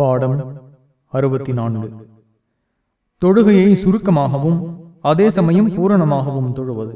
பாடம் அறுபத்தி நான்கு தொழுகையை சுருக்கமாகவும் அதே சமயம் பூரணமாகவும் தொழுவது.